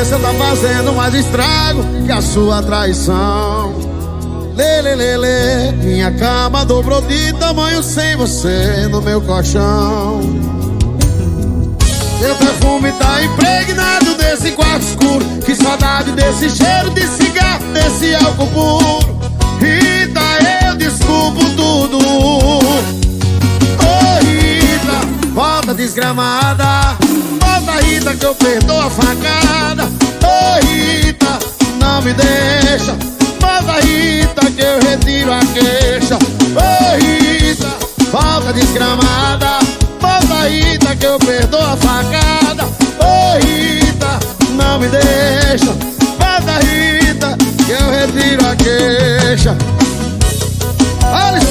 Ausência tá fazendo mais estrago que a sua traição. Lê, lê, lê, Minha cama dobrou de tamanho sem você no meu colchão. Seu perfume tá impregnado desse quarto escuro Que saudade desse cheiro de cigarro, desse álcool puro Rita, eu desculpo tudo Oh Rita, volta desgramada que eu perdoo a facada. Oh Rita, não me deixa Volta Rita que eu retiro a queixa. Oh Rita, volta desgramada Volta Rita que eu perdoo a facada. Ô Rita, não me deixa Volta Rita que eu retiro a queixa. Alisson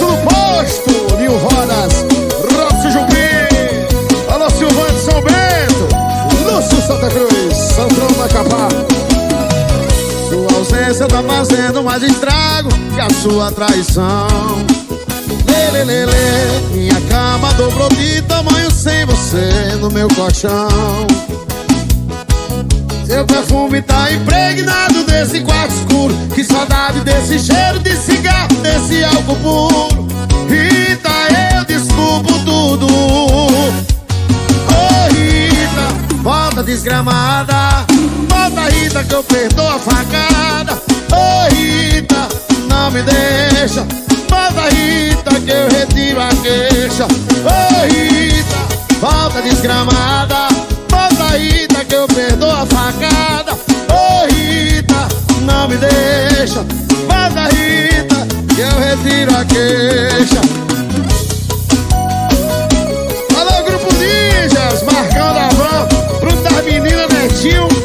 Ausência tá fazendo mais estrago que a sua traição. Lê, Minha cama dobrou de tamanho sem você no meu colchão. Seu perfume tá impregnado desse quarto escuro. Que saudade desse cheiro de cigarro, desse álcool puro. Rita, eu desculpo tudo. Oh Rita, volta desgramada. Volta Rita que eu perdoo a facada me deixa. Volta Rita que eu retiro a queixa. Ô Rita, volta desgramada. Volta Rita que eu perdoo a facada. Ô Rita, não me deixa. Volta Rita que eu retiro a queixa. Alô Grupo Ninjas, marcando a van Pro da menina Netinho.